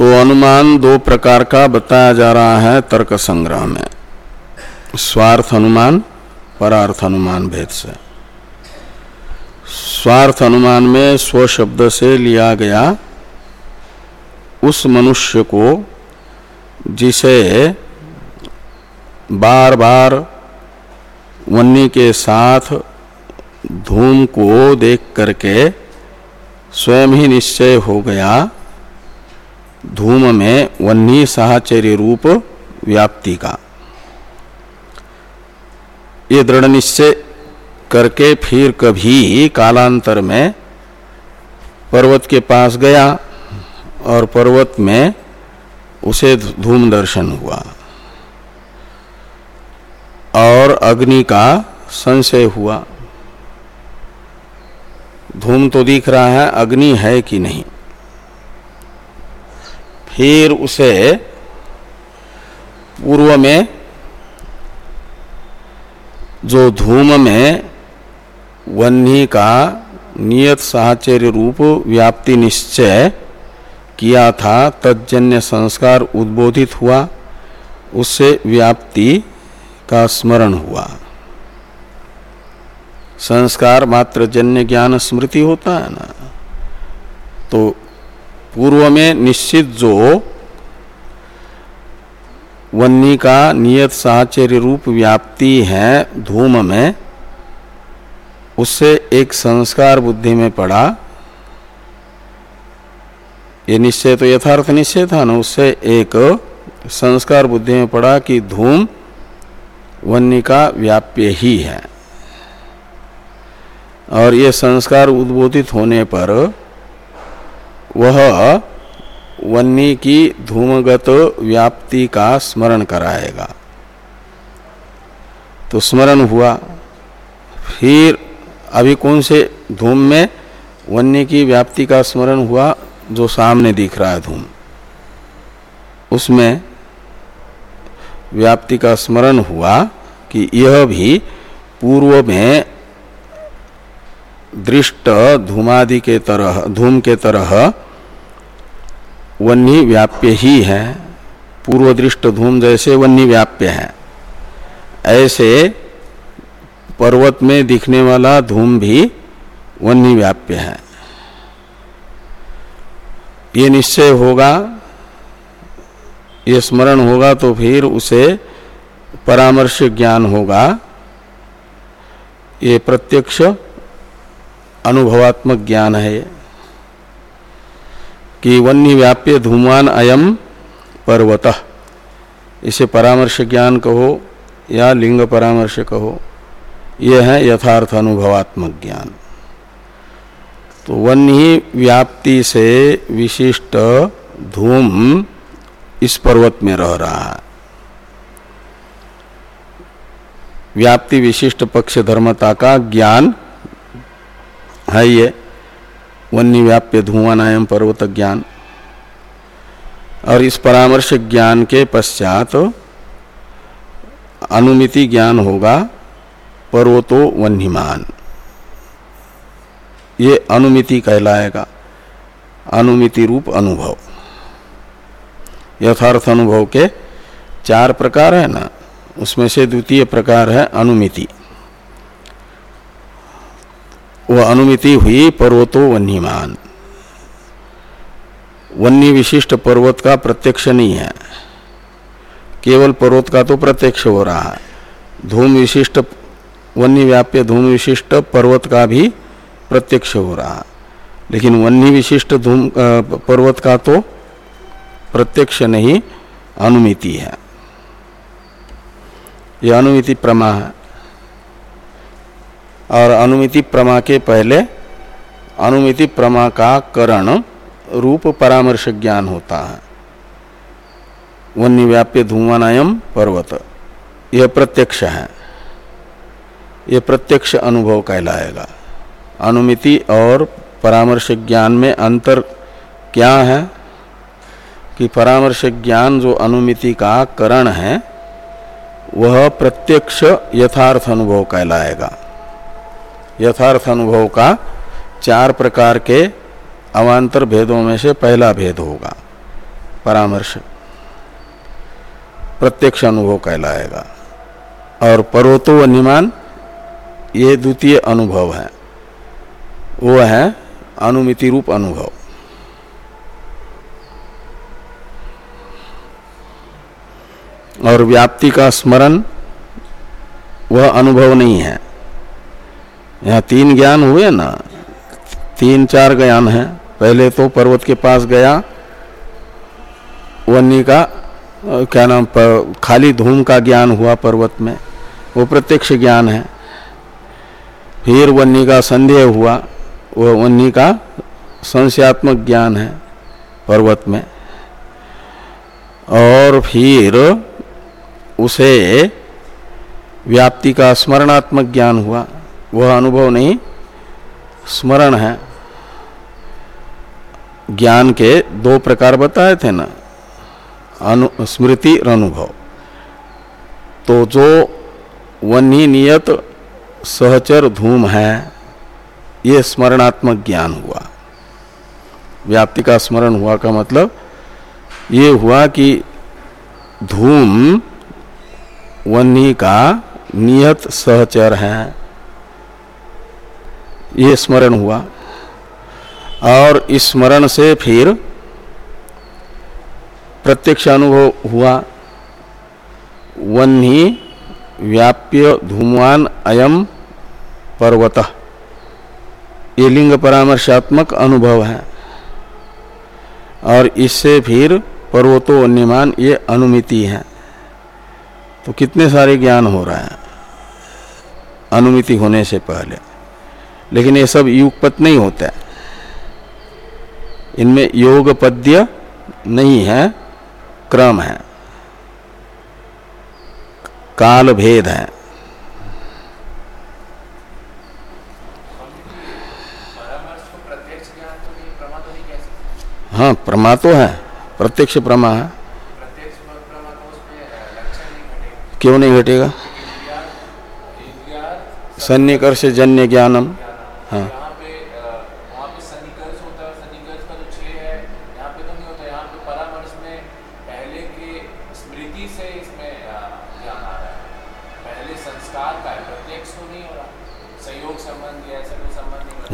तो अनुमान दो प्रकार का बताया जा रहा है तर्क संग्रह में। स्वार्थ अनुमान, परार्थ अनुमान भेद से। स्वार्थ अनुमान में स्व शब्द से लिया गया उस मनुष्य को जिसे बार बार वन्नी के साथ धूम को देख करके स्वयं ही निश्चय हो गया। धूम में वन्नी साहचर्य रूप व्याप्ति का ये दृढ़ निश्चय करके फिर कभी कालांतर में पर्वत के पास गया और पर्वत में उसे धूम दर्शन हुआ। और अग्नि का संशय हुआ। धूम तो दिख रहा है, अग्नि है कि नहीं? फिर उसे पूर्व में, जो धूम में वन्नी का नियत साहचर्य रूप व्याप्ति निश्चय किया था तजन्य संस्कार उद्बोधित हुआ, उससे व्याप्ति का स्मरण हुआ। संस्कार मात्र जन्य ज्ञान स्मृति होता है ना? तो पूर्व में निश्चित जो वन्नी का नियत साहचर्य रूप व्याप्ति है धूम में उससे एक संस्कार बुद्धि में पड़ा। ये निश्चय तो यथार्थ निश्चय था ना, उससे एक संस्कार बुद्धि में पड़ा कि धूम वन्य का व्याप्य ही है। और ये संस्कार उद्बोधित होने पर वह वन्नी की धूमगत व्याप्ति का स्मरण कराएगा। तो स्मरण हुआ। फिर अभी कौन से धूम में वन्य की व्याप्ति का स्मरण हुआ जो सामने दिख रहा है धूम? उसमें व्याप्ति का स्मरण हुआ कि यह भी पूर्व में दृष्ट धूमादि के तरह, धूम के तरह वन्य व्याप्य ही है। पूर्व दृष्ट धूम जैसे वन्य व्याप्य है। ऐसे पर्वत में दिखने वाला धूम भी वन्य व्याप्य है। ये निश्चय होगा, ये स्मरण होगा तो फिर उसे परामर्श ज्ञान होगा। ये प्रत्यक्ष अनुभवात्मक ज्ञान है। कि वन्य व्याप्य धूमान अयम पर्वत। इसे परामर्श ज्ञान कहो या लिंग परामर्श कहो यह है यथार्थ अनुभवात्मक ज्ञान। तो वन्य व्याप्ति से विशिष्ट धूम इस पर्वत में रह रहा है। व्याप्ति विशिष्ट पक्ष धर्मता का ज्ञान है ये। वन्य व्याप्य धुआनायम पर्वत ज्ञान। और इस परामर्श ज्ञान के पश्चात अनुमिति ज्ञान होगा पर्वतो वन्यमान ये अनुमिति कहलाएगा। अनुमिति रूप अनुभव। यथार्थ अनुभव के चार प्रकार है ना? उसमें से द्वितीय प्रकार है अनुमिति। वह अनुमिति हुई पर्वतो वन्यमान वन्य विशिष्ट पर्वत का प्रत्यक्ष नहीं है। केवल पर्वत का तो प्रत्यक्ष हो रहा है। धूम विशिष्ट वन्य व्याप्य धूम विशिष्ट पर्वत का भी प्रत्यक्ष हो रहा है। लेकिन वन्य विशिष्ट धूम पर्वत का तो प्रत्यक्ष नहीं, अनुमिति है। यह अनुमिति प्रमा है। और अनुमिति प्रमा के पहले अनुमिति प्रमा का करण रूप परामर्श ज्ञान होता है। वन्य व्याप्य धूमानायम पर्वत। यह प्रत्यक्ष है। यह प्रत्यक्ष अनुभव कहलाएगा। अनुमिति और परामर्श ज्ञान में अंतर क्या है? कि परामर्श ज्ञान जो अनुमिति का करण है, वह प्रत्यक्ष यथार्थ अनुभव कहलाएगा। यथार्थ अनुभव का चार प्रकार के अवान्तर भेदों में से पहला भेद होगा। परामर्श। प्रत्यक्ष अनुभव कहलाएगा। और पर्वतो वन्यमान ये द्वितीय अनुभव है। वो है अनुमिति रूप अनुभव। और व्याप्ति का स्मरण, वह अनुभव नहीं है। यहाँ तीन ज्ञान हुए ना। तीन चार ज्ञान है। पहले तो पर्वत के पास गया। वन्नी का क्या नाम खाली धूम का ज्ञान हुआ पर्वत में। वो प्रत्यक्ष ज्ञान है। फिर वन्नी का संदेह हुआ। वो वन्नी का संशयात्मक ज्ञान है पर्वत में। और फिर उसे व्याप्ति का स्मरणात्मक ज्ञान हुआ। वह अनुभव नहीं, स्मरण है। ज्ञान के दो प्रकार बताए थे ना, अनु, स्मृति और अनुभव। तो जो वन्य नियत सहचर धूम है, ये स्मरणात्मक ज्ञान हुआ। व्याप्ति का स्मरण हुआ का मतलब ये हुआ कि धूम वन्नी का नियत सहचर है। ये स्मरण हुआ। और इस स्मरण से फिर प्रत्यक्ष अनुभव हुआ। वन्ही व्याप्य धूमवान अयम पर्वत। ये लिंग परामर्शात्मक अनुभव है। और इससे फिर पर्वतो वन्यमान ये अनुमिति है। तो कितने सारे ज्ञान हो रहा है? अनुमिति होने से पहले। लेकिन ये सब युगपत नहीं होता इनमें योग पद्य नहीं है, क्रम है। काल भेद है। हाँ प्रमा तो है, प्रत्यक्ष प्रमा है। क्यों नहीं घटेगा? सन्निकर्ष जन्य ज्ञानम। हाँ।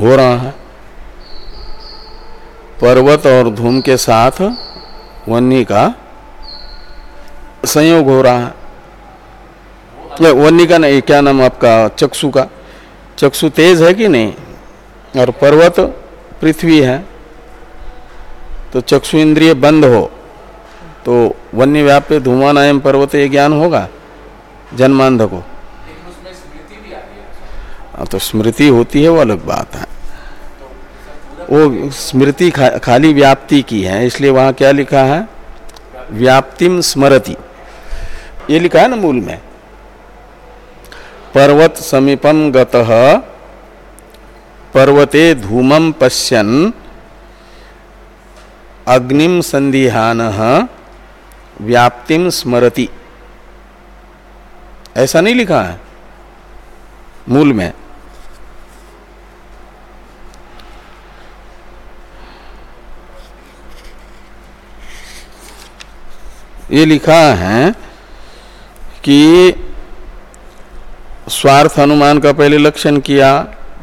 हो रहा है पर्वत और धूम के साथ वन्नी का संयोग हो रहा है। वन्नी का नहीं क्या नाम आपका चक्षु का? चक्षु तेज है कि नहीं? और पर्वत पृथ्वी है तो चक्षु इंद्रिय बंद हो तो वन्य व्याप्य धूमानायम पर्वत ये ज्ञान होगा जन्मांध को। हाँ, तो स्मृति होती है वो अलग बात है। वो स्मृति खा, खाली व्याप्ति की है इसलिए वहाँ क्या लिखा है? व्याप्तिम स्मृति ये लिखा है ना मूल में। पर्वत समीपम गतः पर्वते धूमम पश्यन अग्निम संधिहान व्याप्तिम स्मरति। ऐसा नहीं लिखा है मूल में। ये लिखा है कि स्वार्थ अनुमान का पहले लक्षण किया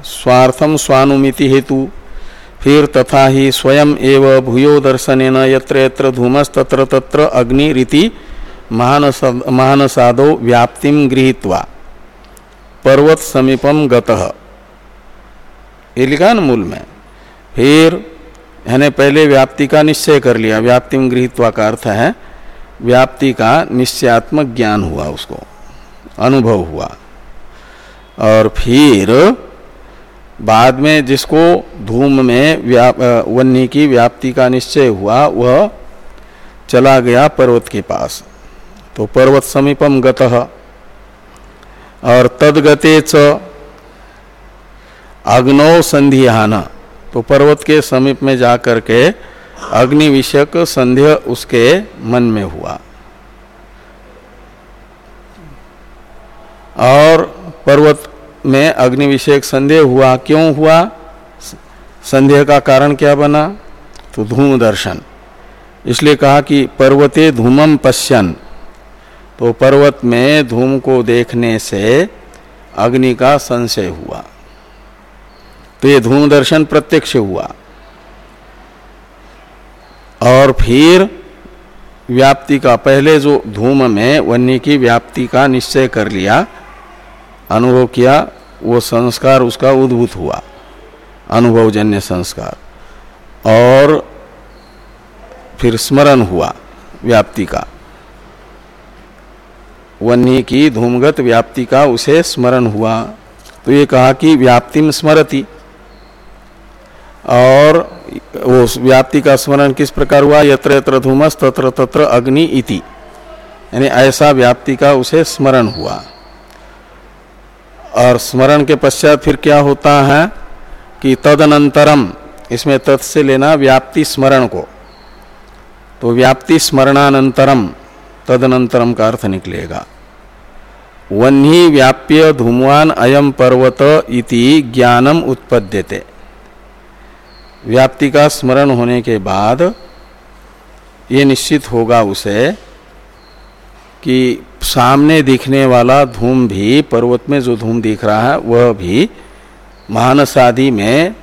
स्वार्थम स्वानुमिति हेतु फिर तथा ही स्वयं एव भूयो दर्शन यत्र यत्र धूमस तत्र तत्र अग्नि रीति महानसादो व्याप्तिम गृहीत्वा। पर्वत समीपम गतः। ये लिखा ना मूल में? फिर यानी पहले व्याप्ति का निश्चय कर लिया व्याप्तिम गृहित्वा का अर्थ है, व्याप्ति का निश्चयात्मक ज्ञान हुआ उसको, अनुभव हुआ। और फिर बाद में जिसको धूम में वन्य की व्याप्ति का निश्चय हुआ, वह चला गया पर्वत के पास। तो पर्वत समीपम गत। और तदगते च अग्नौ संधिहान तो पर्वत के समीप में जाकर के अग्नि विषयक संध्य उसके मन में हुआ। और पर्वत में अग्नि विषयक संदेह हुआ, क्यों हुआ? संदेह का कारण क्या बना? तो धूम दर्शन। इसलिए कहा कि पर्वते धूमम पश्यन। तो पर्वत में धूम को देखने से अग्नि का संशय हुआ। तो ये धूम दर्शन प्रत्यक्ष हुआ। और फिर व्याप्ति का, पहले जो धूम में वन्य की व्याप्ति का निश्चय कर लिया अनुभव किया, वो संस्कार उसका उद्भूत हुआ, अनुभवजन्य संस्कार। और फिर स्मरण हुआ व्याप्ति का। वन्य की धूमगत व्याप्ति का उसे स्मरण हुआ। तो ये कहा कि व्याप्तिम स्मरति। और वो व्याप्ति का स्मरण किस प्रकार हुआ? यत्र यत्र धूमस तत्र तत्र अग्नि इति। यानी ऐसा व्याप्ति का उसे स्मरण हुआ। और स्मरण के पश्चात फिर क्या होता है कि तदनंतरम, इसमें तत् से लेना व्याप्ति स्मरण को। तो व्याप्ति स्मरणानंतरम, तदनंतरम का अर्थ निकलेगा। वन्ही व्याप्य धूमवान अयम पर्वत इति ज्ञानम उत्पद्यते। व्याप्ति का स्मरण होने के बाद ये निश्चित होगा उसे कि सामने दिखने वाला धूम भी, पर्वत में जो धूम दिख रहा है, वह भी महानसादि में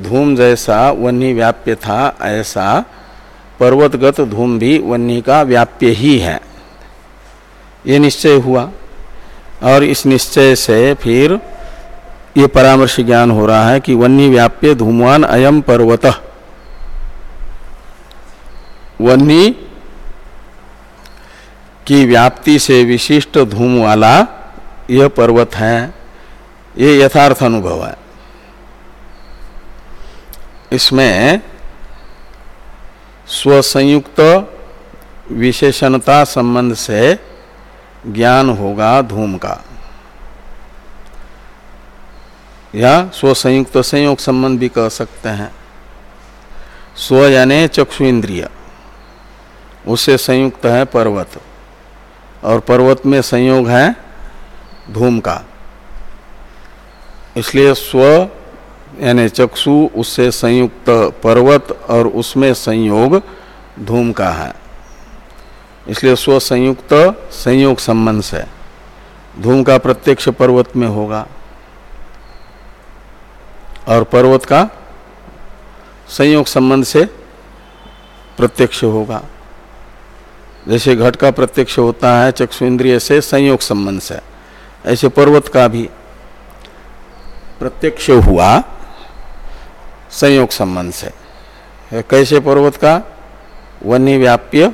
धूम जैसा वन्य व्याप्य था, ऐसा पर्वतगत धूम भी वन्य का व्याप्य ही है। ये निश्चय हुआ और इस निश्चय से फिर ये परामर्श ज्ञान हो रहा है कि वन्य व्याप्य धूमवान अयम पर्वत। वन्य की व्याप्ति से विशिष्ट धूम वाला यह पर्वत है, ये यथार्थ अनुभव है। इसमें स्वसंयुक्त विशेषणता संबंध से ज्ञान होगा धूम का। या स्वसंयुक्त संयोग संबंध भी कह सकते हैं। स्व यानी चक्षु इंद्रिय उससे संयुक्त है पर्वत। और पर्वत में संयोग है धूम का। इसलिए स्व, यानी चक्षु, उससे संयुक्त पर्वत और उसमें संयोग धूम का है। इसलिए स्व संयुक्त, संयोग संबंध से। धूम का प्रत्यक्ष पर्वत में होगा। और पर्वत का संयोग संबंध से प्रत्यक्ष होगा। जैसे घट का प्रत्यक्ष होता है चक्षु इंद्रिय से संयोग संबंध से। ऐसे पर्वत का भी प्रत्यक्ष हुआ, संयोग संबंध से। कैसे पर्वत का? वन्य व्याप्य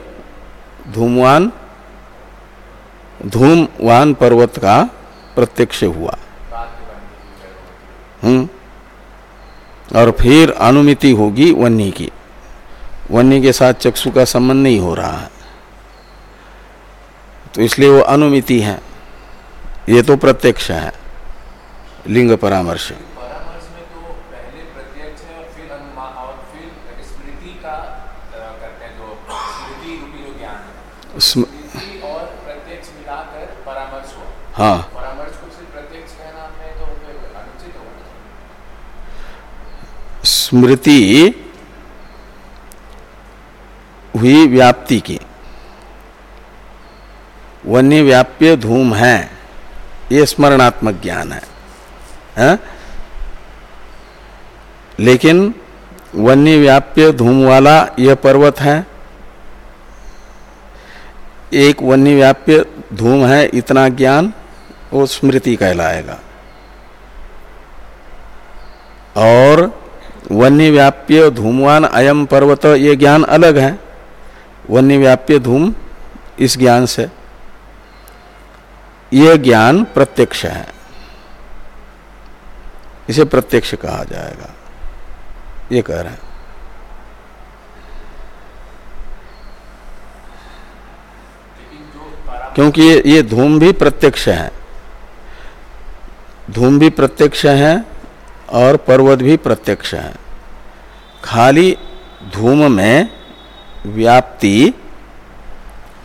धूमवान धूमवान पर्वत का प्रत्यक्ष हुआ। हम्म। और फिर अनुमिति होगी वन्य की। वन्य के साथ चक्षु का संबंध नहीं हो रहा है। तो इसलिए वो अनुमिति है। ये तो प्रत्यक्ष है। लिंग परामर्श। हाँ स्मृति हुई व्याप्ति की। वन्य व्याप्य धूम है। ये स्मरणात्मक ज्ञान है, है? लेकिन वन्य व्याप्य धूम वाला यह पर्वत है। एक वन्य व्याप्य धूम है इतना ज्ञान वो स्मृति कहलाएगा। और वन्य व्याप्य धूमवान अयम पर्वत ये ज्ञान अलग है। वन्य व्याप्य धूम इस ज्ञान से यह ज्ञान प्रत्यक्ष है। इसे प्रत्यक्ष कहा जाएगा। ये कह रहे हैं। क्योंकि ये, ये धूम भी प्रत्यक्ष है। धूम भी प्रत्यक्ष है और पर्वत भी प्रत्यक्ष है। खाली धूम में व्याप्ति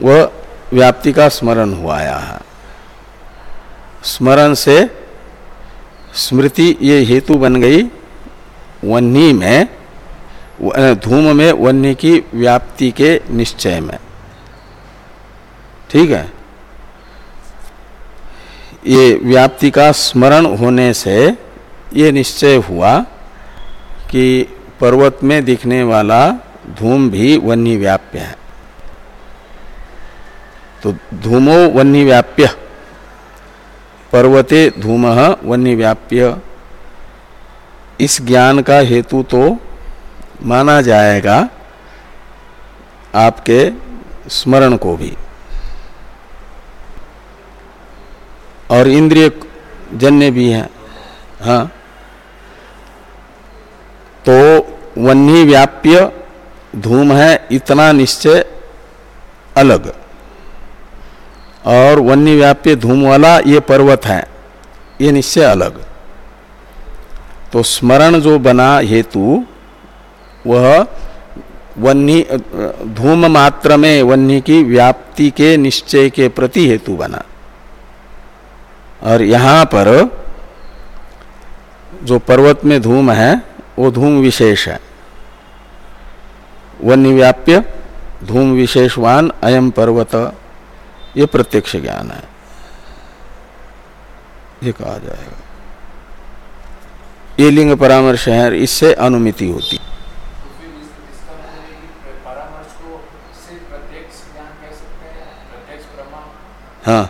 व व्याप्ति का स्मरण हुआ है। स्मरण से स्मृति ये हेतु बन गई। वन्नी में धूम में वन्य की व्याप्ति के निश्चय में। ठीक है? ये व्याप्ति का स्मरण होने से ये निश्चय हुआ कि पर्वत में दिखने वाला धूम भी वन्य व्याप्य है। तो धूमो वन्य व्याप्य। पर्वते धूम वन्य व्याप्य इस ज्ञान का हेतु तो माना जाएगा आपके स्मरण को भी। और इंद्रिय जन्य भी है। हाँ। तो वन्नी व्याप्य धूम है, इतना निश्चय अलग। और वन्य व्याप्य धूम वाला ये पर्वत है। ये निश्चय अलग। तो स्मरण जो बना हेतु, वह वन्नी धूम मात्र में वन्नी की व्याप्ति के निश्चय के प्रति हेतु बना। और यहाँ पर जो पर्वत में धूम है, वो धूम विशेष है। वन्य व्याप्य धूम विशेषवान अयम पर्वत। ये प्रत्यक्ष ज्ञान है। ये कहा जाएगा। ये लिंग परामर्श है इससे अनुमिति होती। हाँ।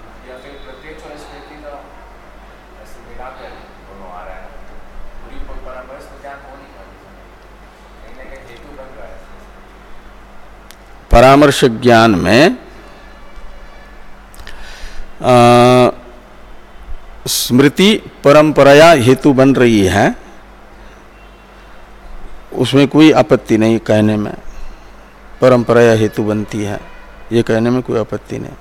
परामर्श ज्ञान में स्मृति परंपराया हेतु बन रही है उसमें कोई आपत्ति नहीं कहने में परंपराया हेतु बनती है ये कहने में कोई आपत्ति नहीं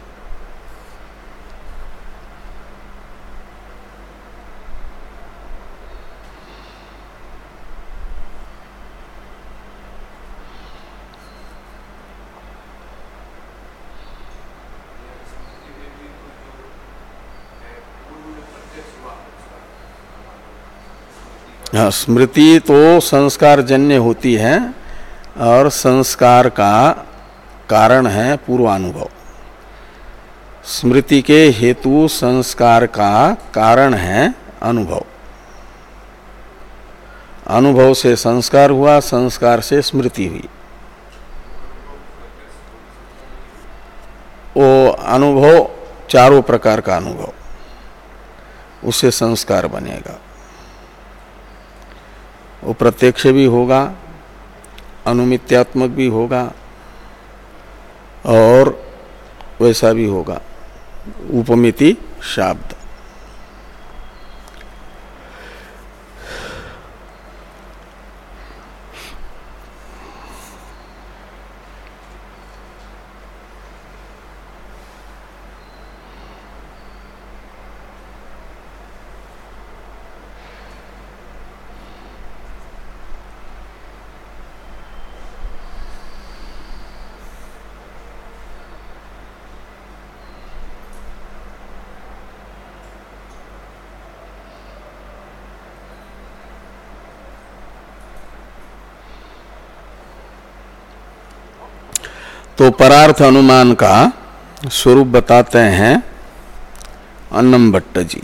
स्मृति तो संस्कार जन्य होती है और संस्कार का कारण है पूर्वानुभव। स्मृति के हेतु संस्कार का कारण है अनुभव। अनुभव से संस्कार हुआ, संस्कार से स्मृति हुई। वो अनुभव चारों प्रकार का अनुभव, उससे संस्कार बनेगा। वो प्रत्यक्ष भी होगा अनुमित्यात्मक भी होगा और वैसा भी होगा। उपमिति शाब्द। तो परार्थ अनुमान का स्वरूप बताते हैं अन्नम भट्ट जी।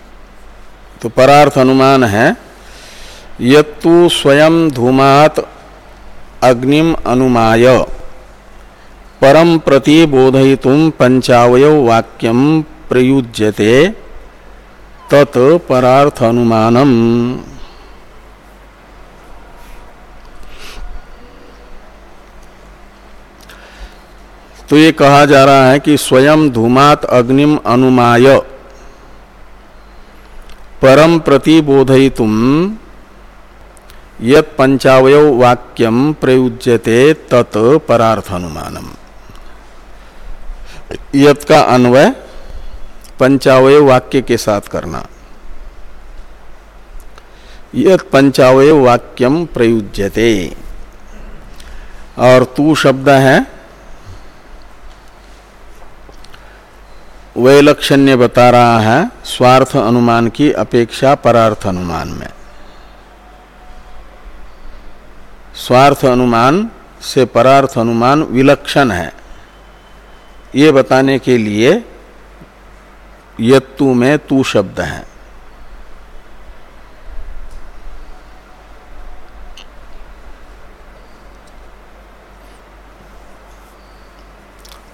तो परार्थ अनुमान है, यत्तु स्वयं धूमात अग्निम अनुमाय परम प्रति बोधयितुम पंचावय वाक्यम प्रयुज्यते, तत् अनुमानम तो ये कहा जा रहा है कि स्वयं धूमात अग्निम अनुमाय। परम प्रतिबोधयितुम यत पंचावय वाक्यम प्रयुज्यते तत् परार्थ अनुमानम यत का अन्वय पंचावय वाक्य के साथ करना। यत पंचावय वाक्यम प्रयुज्यते। और तू शब्द है वैलक्षण्य बता रहा है स्वार्थ अनुमान की अपेक्षा परार्थ अनुमान में। स्वार्थ अनुमान से परार्थ अनुमान विलक्षण है। ये बताने के लिए यत्तु में तू शब्द है।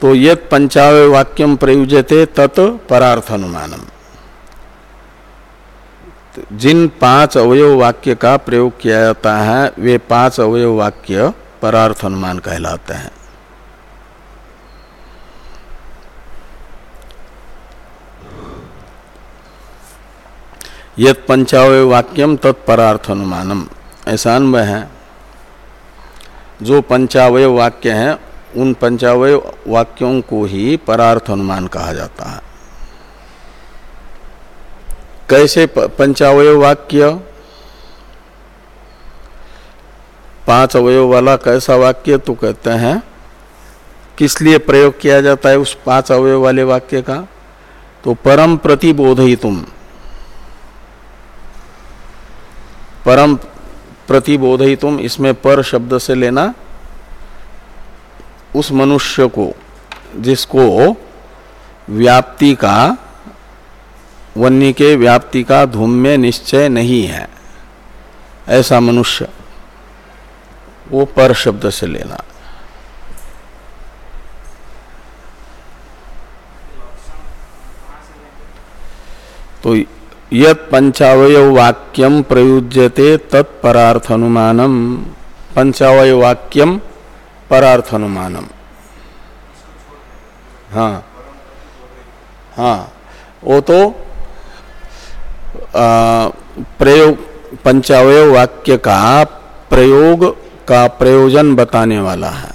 तो यद पंचावय वाक्यम प्रयुजते तत् परार्थ अनुमानम जिन पाँच अवयव वाक्य का प्रयोग किया जाता है, वे पाँच अवयव वाक्य परार्थ अनुमान कहलाते हैं। यद पंचावय वाक्यम तत्परार्थ अनुमानम ऐसा अन्वय है, जो पंचावय वाक्य हैं उन पंचावय वाक्यों को ही परार्थ अनुमान कहा जाता है। कैसे पंचावय वाक्य? पाँच अवयव वाला कैसा वाक्य? तो कहते हैं, किस लिए प्रयोग किया जाता है उस पाँच अवयव वाले वाक्य का? तो परम प्रतिबोधि तुम परम प्रतिबोधि तुम इसमें पर शब्द से लेना उस मनुष्य को, जिसको व्याप्ति का, वन्य के व्याप्ति का धूम में निश्चय नहीं है, ऐसा मनुष्य, वो पर शब्द से लेना। तो यत पंचावय वाक्यम प्रयुज्यते तत्परार्थ अनुमानम पंचावय वाक्यम परार्थ अनुमानम हाँ। हाँ। वो तो प्रयोग, पंचावय वाक्य का प्रयोग का प्रयोजन बताने वाला है।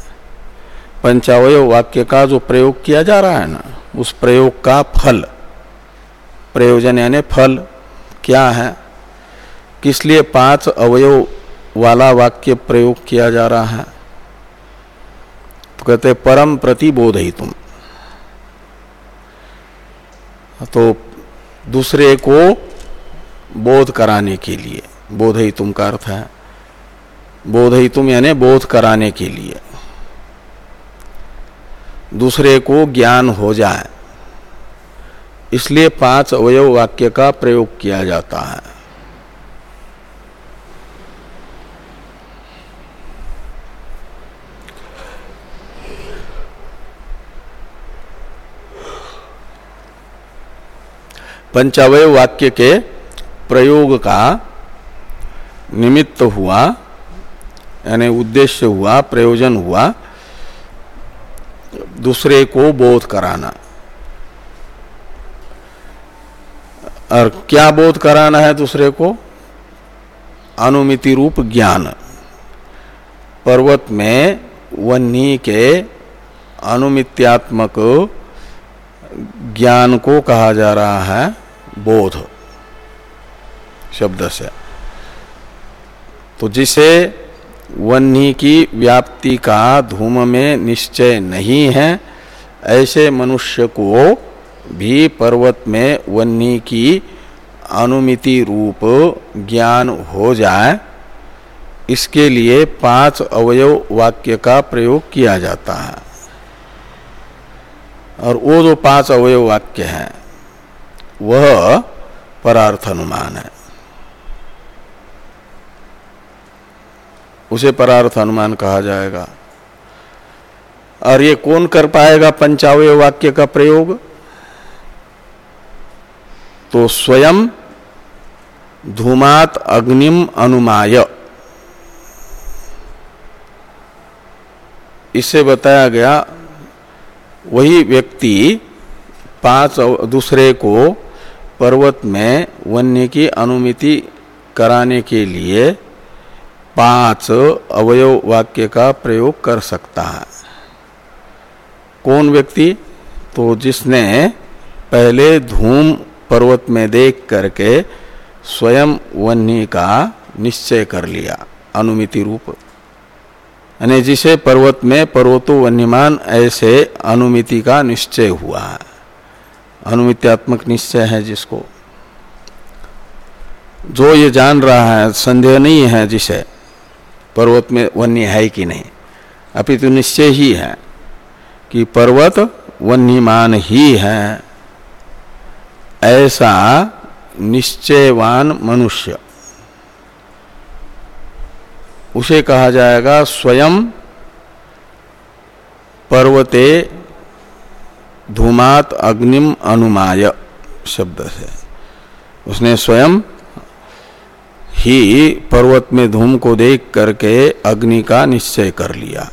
पंचावय वाक्य का जो प्रयोग किया जा रहा है ना, उस प्रयोग का फल। प्रयोजन यानी फल क्या है? किस लिए पाँच अवयव वाला वाक्य प्रयोग किया जा रहा है? कहते परम प्रति बोध ही तुम तो दूसरे को बोध कराने के लिए बोध ही तुम का अर्थ है बोध ही तुम यानी बोध कराने के लिए। दूसरे को ज्ञान हो जाए, इसलिए पाँच अवयव वाक्य का प्रयोग किया जाता है। पंचावय वाक्य के प्रयोग का निमित्त हुआ, यानी उद्देश्य हुआ, प्रयोजन हुआ, दूसरे को बोध कराना। और क्या बोध कराना है दूसरे को? अनुमिति रूप ज्ञान। पर्वत में वन्नी के अनुमित्यात्मक ज्ञान को कहा जा रहा है बोध, शब्द से। तो जिसे वन्नी की व्याप्ति का धूम में निश्चय नहीं है, ऐसे मनुष्य को भी पर्वत में वन्नी की अनुमिति रूप ज्ञान हो जाए, इसके लिए पाँच अवयव वाक्य का प्रयोग किया जाता है। और वो जो पाँच अवयव वाक्य है, वह परार्थ अनुमान है। उसे परार्थ अनुमान कहा जाएगा। और ये कौन कर पाएगा पंचावय वाक्य का प्रयोग? तो स्वयं धूमात अग्निम अनुमाय। इससे बताया गया वही व्यक्ति पाँच दूसरे को पर्वत में वन्य की अनुमति कराने के लिए पाँच अवयव वाक्य का प्रयोग कर सकता है। कौन व्यक्ति? तो जिसने पहले धूम पर्वत में देख करके स्वयं वन्य का निश्चय कर लिया, अनुमिति रूप। यानी जिसे पर्वत में पर्वतो वन्यमान ऐसे अनुमिति का निश्चय हुआ है। अनुमित्यात्मक निश्चय है जिसको। जो ये जान रहा है, संदेह नहीं है जिसे, पर्वत में वन्य है कि नहीं। अपितु तो निश्चय ही है कि पर्वत वन्यमान ही है। ऐसा निश्चयवान मनुष्य। उसे कहा जाएगा स्वयं पर्वते धूमात अग्निम अनुमाय, शब्द से। उसने स्वयं ही पर्वत में धूम को देख करके अग्नि का निश्चय कर लिया।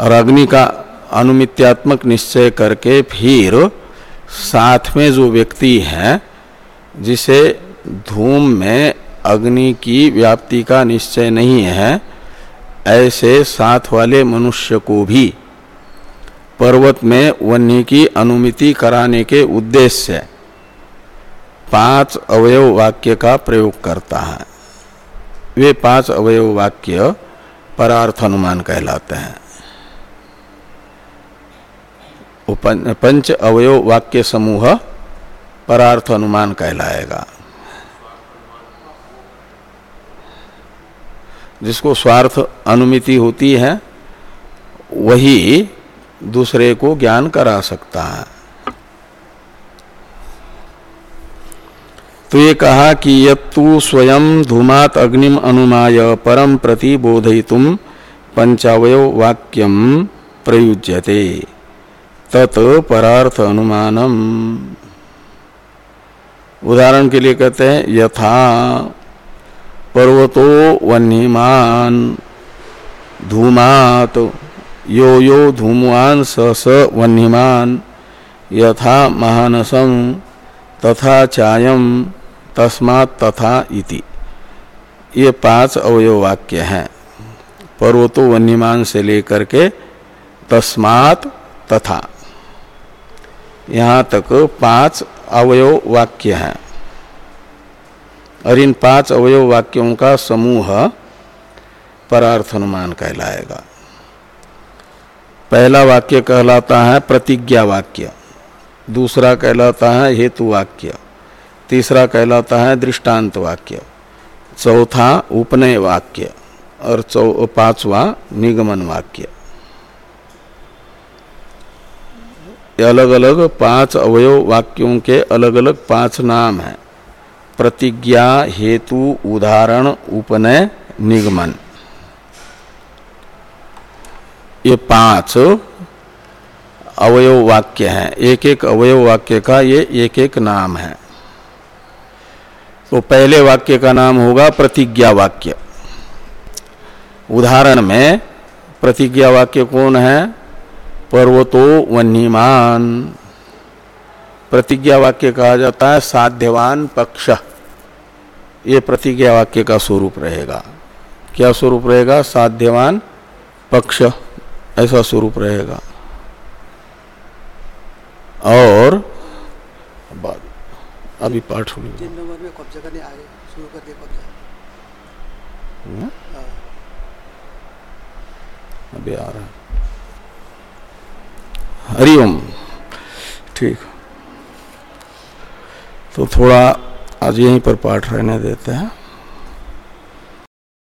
और अग्नि का अनुमित्यात्मक निश्चय करके फिर साथ में जो व्यक्ति है, जिसे धूम में अग्नि की व्याप्ति का निश्चय नहीं है ऐसे साथ वाले मनुष्य को भी पर्वत में वन्य की अनुमिति कराने के उद्देश्य से पाँच अवयव वाक्य का प्रयोग करता है। वे पाँच अवयव वाक्य परार्थ अनुमान कहलाते हैं। पंच अवयव वाक्य समूह परार्थ अनुमान कहलाएगा। जिसको स्वार्थ अनुमिति होती है, वही दूसरे को ज्ञान करा सकता है। तो ये कहा कि यत्तु स्वयं धूमात अग्निम अनुमाय परम प्रति बोधयितुम पंचावय वाक्यम प्रयुज्यते। तत् परार्थ अनुमानम। उदाहरण के लिए कहते हैं, यथा पर्वतो वन्यमान धूमात। यो यो धूमवान स स वन्यमान यथा महानसम तथा चायम तस्मात् तथा इति। ये पाँच अवयव वाक्य हैं। पर्वतो वन्यमान से लेकर के तस्मात् तथा। यहाँ तक पाँच अवयव वाक्य हैं। और इन पाँच अवयव वाक्यों का समूह परार्थ अनुमान कहलाएगा। पहला वाक्य कहलाता है प्रतिज्ञा वाक्य, दूसरा कहलाता है हेतु वाक्य, तीसरा कहलाता है दृष्टांत वाक्य, चौथा उपनय वाक्य और चौ, पांचवा निगमन वाक्य। अलग अलग पाँच अवयव वाक्यों के अलग अलग पाँच नाम हैं। प्रतिज्ञा हेतु उदाहरण उपनय निगमन। ये पाँच अवयव वाक्य हैं। एक एक अवयव वाक्य का ये एक एक नाम है। तो पहले वाक्य का नाम होगा प्रतिज्ञा वाक्य। उदाहरण में प्रतिज्ञा वाक्य कौन है? पर्वतो वन्यमान प्रतिज्ञा वाक्य कहा जाता है साध्यवान पक्ष। ये प्रतिज्ञा वाक्य का स्वरूप रहेगा। क्या स्वरूप रहेगा? साध्यवान पक्ष। ऐसा स्वरूप रहेगा। और बाद अभी पाठ शुरू हम्म? हाँ। अभी आ रहा है। हरिओम ठीक। तो थोड़ा आज यहीं पर पाठ रहने देते हैं।